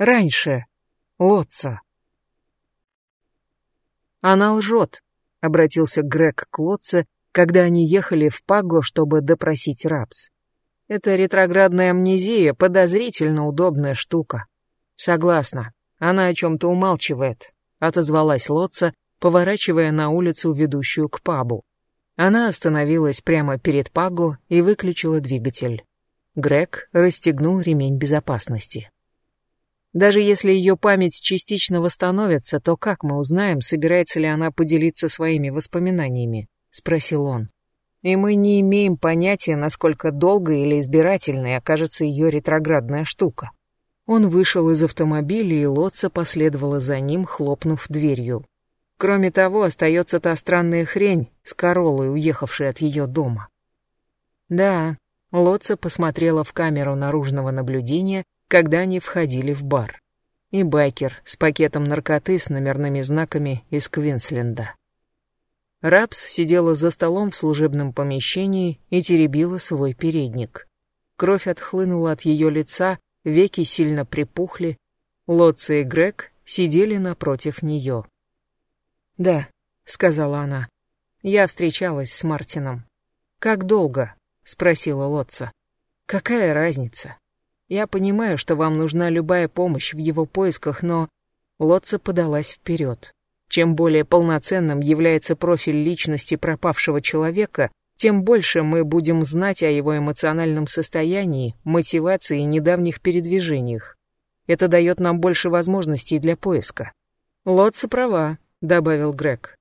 Раньше. Лотца. Она лжет, обратился Грег к Лотце, когда они ехали в Паго, чтобы допросить Рапс. Это ретроградная амнезия, подозрительно удобная штука. Согласна, она о чем-то умалчивает, отозвалась Лотца, поворачивая на улицу, ведущую к пабу. Она остановилась прямо перед Паго и выключила двигатель. Грег расстегнул ремень безопасности. Даже если ее память частично восстановится, то как мы узнаем, собирается ли она поделиться своими воспоминаниями? Спросил он. И мы не имеем понятия, насколько долгой или избирательной окажется ее ретроградная штука. Он вышел из автомобиля, и Лотца последовала за ним, хлопнув дверью. Кроме того, остается та странная хрень с королой, уехавшей от ее дома. Да, Лотца посмотрела в камеру наружного наблюдения, когда они входили в бар. И байкер с пакетом наркоты с номерными знаками из Квинсленда. Рапс сидела за столом в служебном помещении и теребила свой передник. Кровь отхлынула от ее лица, веки сильно припухли. Лотца и Грег сидели напротив нее. «Да», — сказала она, — «я встречалась с Мартином». «Как долго?» — спросила Лотца. «Какая разница? Я понимаю, что вам нужна любая помощь в его поисках, но...» Лотца подалась вперед. Чем более полноценным является профиль личности пропавшего человека, тем больше мы будем знать о его эмоциональном состоянии, мотивации и недавних передвижениях. Это дает нам больше возможностей для поиска. Лотца права, добавил Грег.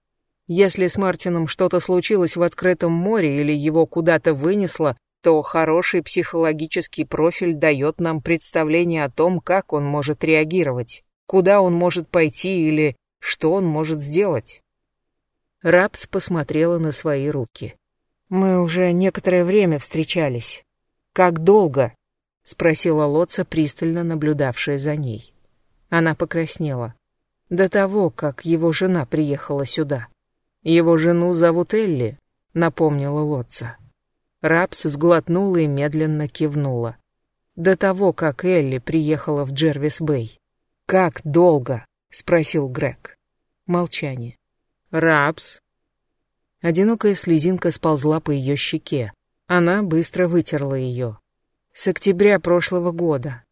Если с Мартином что-то случилось в открытом море или его куда-то вынесло, то хороший психологический профиль дает нам представление о том, как он может реагировать, куда он может пойти или что он может сделать. Рапс посмотрела на свои руки. «Мы уже некоторое время встречались. Как долго?» — спросила Лотца, пристально наблюдавшая за ней. Она покраснела до того, как его жена приехала сюда. Его жену зовут Элли, напомнила Лотца. Рапс сглотнула и медленно кивнула. До того, как Элли приехала в Джервис-Бэй. «Как долго?» — спросил Грег. Молчание. «Рапс?» Одинокая слезинка сползла по ее щеке. Она быстро вытерла ее. «С октября прошлого года.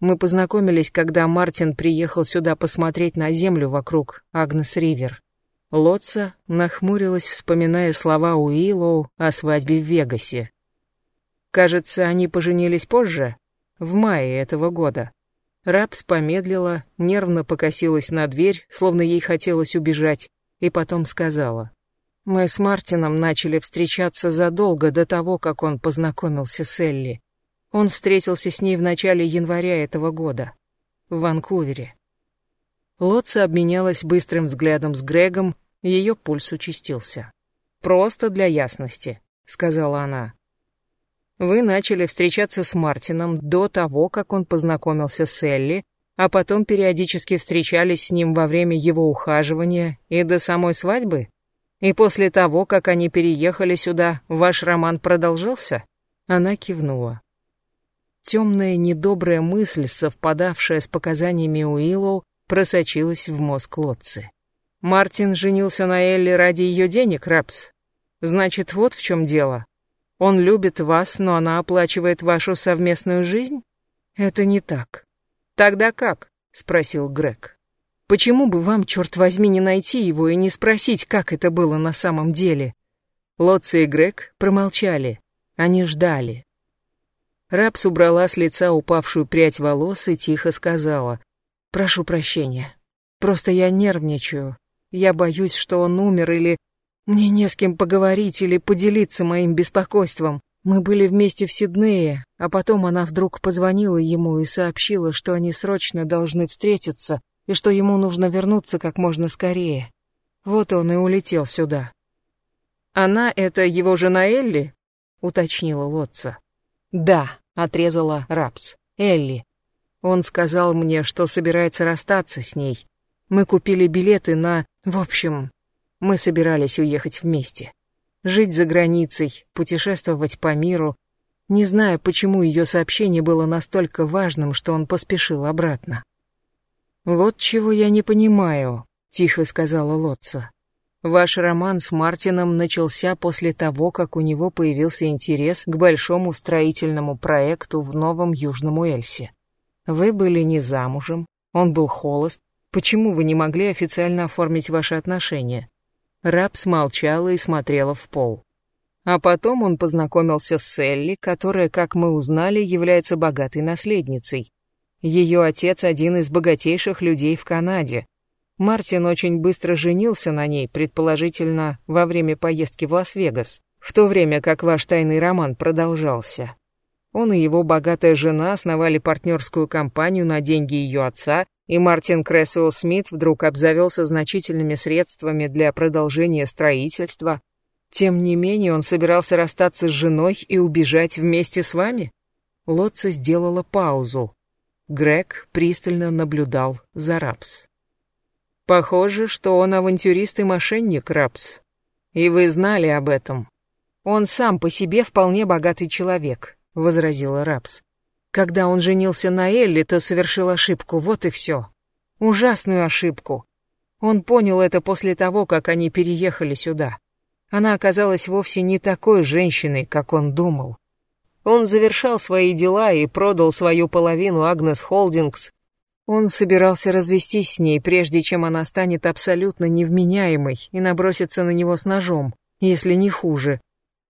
Мы познакомились, когда Мартин приехал сюда посмотреть на землю вокруг Агнес-Ривер. Лотца нахмурилась, вспоминая слова Уиллоу о свадьбе в Вегасе. Кажется, они поженились позже, в мае этого года. Рапс помедлила, нервно покосилась на дверь, словно ей хотелось убежать, и потом сказала. «Мы с Мартином начали встречаться задолго до того, как он познакомился с Элли. Он встретился с ней в начале января этого года, в Ванкувере. Лотца обменялась быстрым взглядом с Грегом, ее пульс участился. «Просто для ясности», — сказала она. «Вы начали встречаться с Мартином до того, как он познакомился с Элли, а потом периодически встречались с ним во время его ухаживания и до самой свадьбы? И после того, как они переехали сюда, ваш роман продолжался?» Она кивнула. Темная недобрая мысль, совпадавшая с показаниями Уиллоу, просочилась в мозг Лотцы. «Мартин женился на Элли ради ее денег, Рапс? Значит, вот в чем дело. Он любит вас, но она оплачивает вашу совместную жизнь? Это не так. Тогда как? Спросил Грег. Почему бы вам, черт возьми, не найти его и не спросить, как это было на самом деле? Лотца и Грег промолчали. Они ждали. Рапс убрала с лица упавшую прядь волос и тихо сказала. «Прошу прощения. Просто я нервничаю. Я боюсь, что он умер или... Мне не с кем поговорить или поделиться моим беспокойством. Мы были вместе в Сиднее, а потом она вдруг позвонила ему и сообщила, что они срочно должны встретиться и что ему нужно вернуться как можно скорее. Вот он и улетел сюда. «Она — это его жена Элли?» — уточнила Лотца. «Да», — отрезала Рапс. «Элли. Он сказал мне, что собирается расстаться с ней. Мы купили билеты на... В общем, мы собирались уехать вместе. Жить за границей, путешествовать по миру. не зная, почему ее сообщение было настолько важным, что он поспешил обратно. «Вот чего я не понимаю», — тихо сказала Лотца. «Ваш роман с Мартином начался после того, как у него появился интерес к большому строительному проекту в Новом Южном Уэльсе. Вы были не замужем, он был холост. Почему вы не могли официально оформить ваши отношения?» Раб смолчала и смотрела в пол. А потом он познакомился с Элли, которая, как мы узнали, является богатой наследницей. Ее отец один из богатейших людей в Канаде. Мартин очень быстро женился на ней, предположительно, во время поездки в Лас-Вегас, в то время как ваш тайный роман продолжался. Он и его богатая жена основали партнерскую компанию на деньги ее отца, и Мартин Крэсуэлл Смит вдруг обзавелся значительными средствами для продолжения строительства. Тем не менее, он собирался расстаться с женой и убежать вместе с вами? Лотца сделала паузу. Грег пристально наблюдал за Рапс. Похоже, что он авантюрист и мошенник, Рапс. И вы знали об этом. Он сам по себе вполне богатый человек, возразила Рапс. Когда он женился на Элли, то совершил ошибку, вот и все. Ужасную ошибку. Он понял это после того, как они переехали сюда. Она оказалась вовсе не такой женщиной, как он думал. Он завершал свои дела и продал свою половину Агнес Холдингс. Он собирался развестись с ней, прежде чем она станет абсолютно невменяемой и набросится на него с ножом, если не хуже.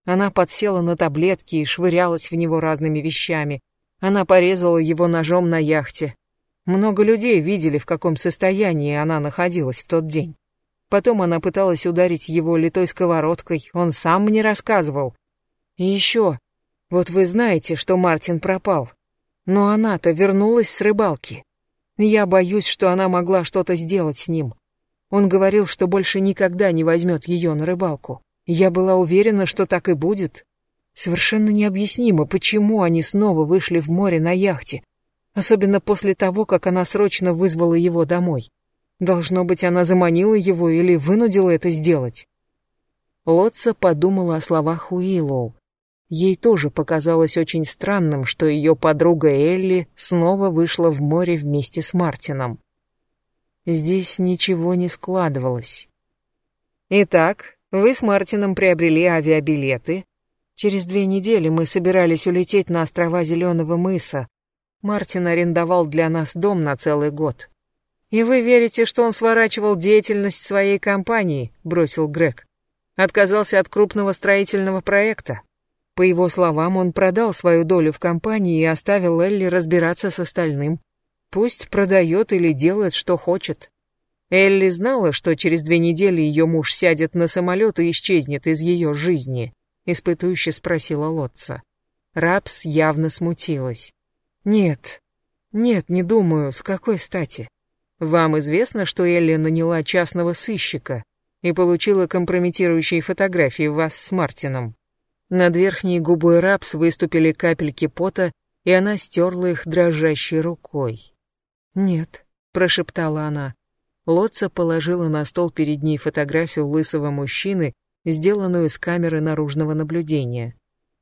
Она подсела на таблетки и швырялась в него разными вещами. Она порезала его ножом на яхте. Много людей видели, в каком состоянии она находилась в тот день. Потом она пыталась ударить его литой сковородкой, он сам мне рассказывал. И еще, вот вы знаете, что Мартин пропал. Но она-то вернулась с рыбалки. Я боюсь, что она могла что-то сделать с ним. Он говорил, что больше никогда не возьмет ее на рыбалку. Я была уверена, что так и будет. Совершенно необъяснимо, почему они снова вышли в море на яхте, особенно после того, как она срочно вызвала его домой. Должно быть, она заманила его или вынудила это сделать. Лотца подумала о словах Уиллоу. Ей тоже показалось очень странным, что ее подруга Элли снова вышла в море вместе с Мартином. Здесь ничего не складывалось. «Итак, вы с Мартином приобрели авиабилеты. Через две недели мы собирались улететь на острова Зеленого мыса. Мартин арендовал для нас дом на целый год. И вы верите, что он сворачивал деятельность своей компании?» — бросил Грег. «Отказался от крупного строительного проекта. По его словам, он продал свою долю в компании и оставил Элли разбираться с остальным. Пусть продает или делает, что хочет. Элли знала, что через две недели ее муж сядет на самолет и исчезнет из ее жизни, испытующе спросила Лотца. Рапс явно смутилась. Нет, нет, не думаю, с какой стати. Вам известно, что Элли наняла частного сыщика и получила компрометирующие фотографии вас с Мартином? Над верхней губой Рапс выступили капельки пота, и она стерла их дрожащей рукой. «Нет», — прошептала она. Лотца положила на стол перед ней фотографию лысого мужчины, сделанную с камеры наружного наблюдения.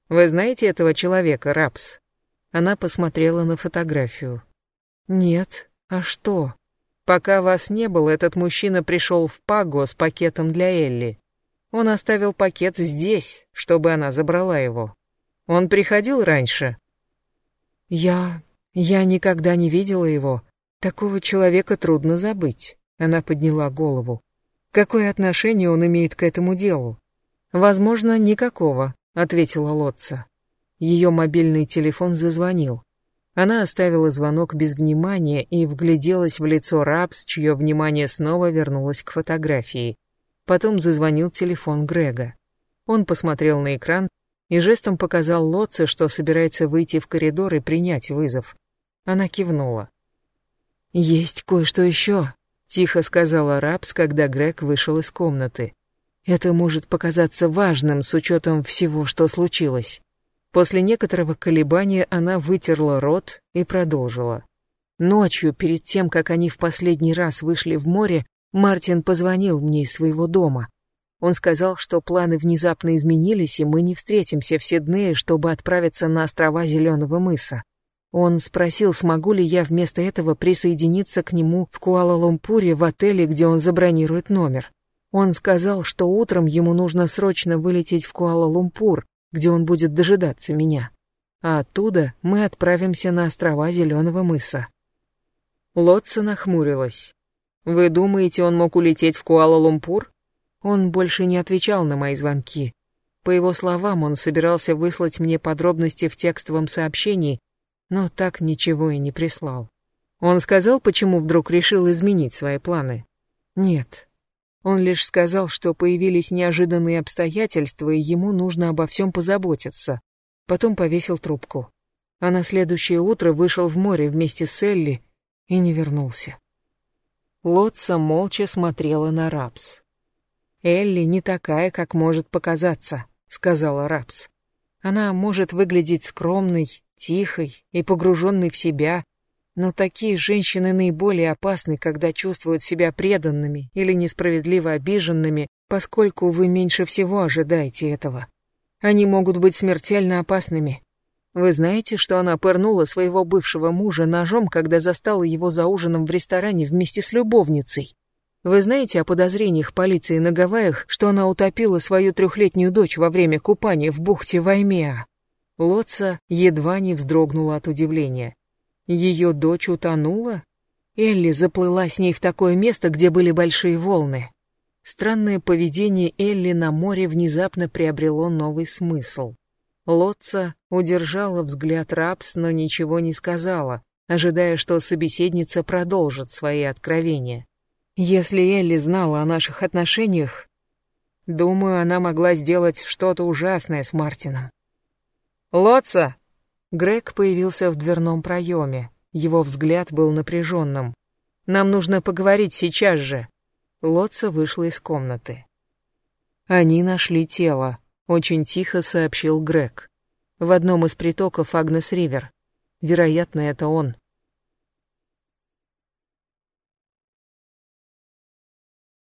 «Вы знаете этого человека, Рапс?» Она посмотрела на фотографию. «Нет, а что?» «Пока вас не было, этот мужчина пришел в Паго с пакетом для Элли. Он оставил пакет здесь, чтобы она забрала его. Он приходил раньше? Я... я никогда не видела его. Такого человека трудно забыть. Она подняла голову. Какое отношение он имеет к этому делу? Возможно, никакого, ответила Лотца. Ее мобильный телефон зазвонил. Она оставила звонок без внимания и вгляделась в лицо Рапс, чье внимание снова вернулось к фотографии. Потом зазвонил телефон Грега. Он посмотрел на экран и жестом показал Лотце, что собирается выйти в коридор и принять вызов. Она кивнула. «Есть кое-что еще», — тихо сказала Рапс, когда Грег вышел из комнаты. «Это может показаться важным с учетом всего, что случилось». После некоторого колебания она вытерла рот и продолжила. Ночью, перед тем, как они в последний раз вышли в море, Мартин позвонил мне из своего дома. Он сказал, что планы внезапно изменились, и мы не встретимся в Сиднее, чтобы отправиться на острова Зеленого мыса. Он спросил, смогу ли я вместо этого присоединиться к нему в Куала-Лумпуре в отеле, где он забронирует номер. Он сказал, что утром ему нужно срочно вылететь в Куала-Лумпур, где он будет дожидаться меня. А оттуда мы отправимся на острова Зеленого мыса. Лотца нахмурилась. «Вы думаете, он мог улететь в Куала-Лумпур?» Он больше не отвечал на мои звонки. По его словам, он собирался выслать мне подробности в текстовом сообщении, но так ничего и не прислал. Он сказал, почему вдруг решил изменить свои планы? Нет. Он лишь сказал, что появились неожиданные обстоятельства, и ему нужно обо всем позаботиться. Потом повесил трубку. А на следующее утро вышел в море вместе с Элли и не вернулся. Лотца молча смотрела на Рапс. «Элли не такая, как может показаться», — сказала Рапс. «Она может выглядеть скромной, тихой и погруженной в себя, но такие женщины наиболее опасны, когда чувствуют себя преданными или несправедливо обиженными, поскольку вы меньше всего ожидаете этого. Они могут быть смертельно опасными. Вы знаете, что она пырнула своего бывшего мужа ножом, когда застала его за ужином в ресторане вместе с любовницей? Вы знаете о подозрениях полиции на Гавайях, что она утопила свою трехлетнюю дочь во время купания в бухте Ваймеа? Лотца едва не вздрогнула от удивления. Ее дочь утонула? Элли заплыла с ней в такое место, где были большие волны. Странное поведение Элли на море внезапно приобрело новый смысл. Лотца удержала взгляд Рапс, но ничего не сказала, ожидая, что собеседница продолжит свои откровения. Если Элли знала о наших отношениях, думаю, она могла сделать что-то ужасное с Мартином. «Лотца!» Грег появился в дверном проеме. Его взгляд был напряженным. «Нам нужно поговорить сейчас же». Лотца вышла из комнаты. Они нашли тело, очень тихо сообщил Грег. В одном из притоков Агнес Ривер. Вероятно, это он.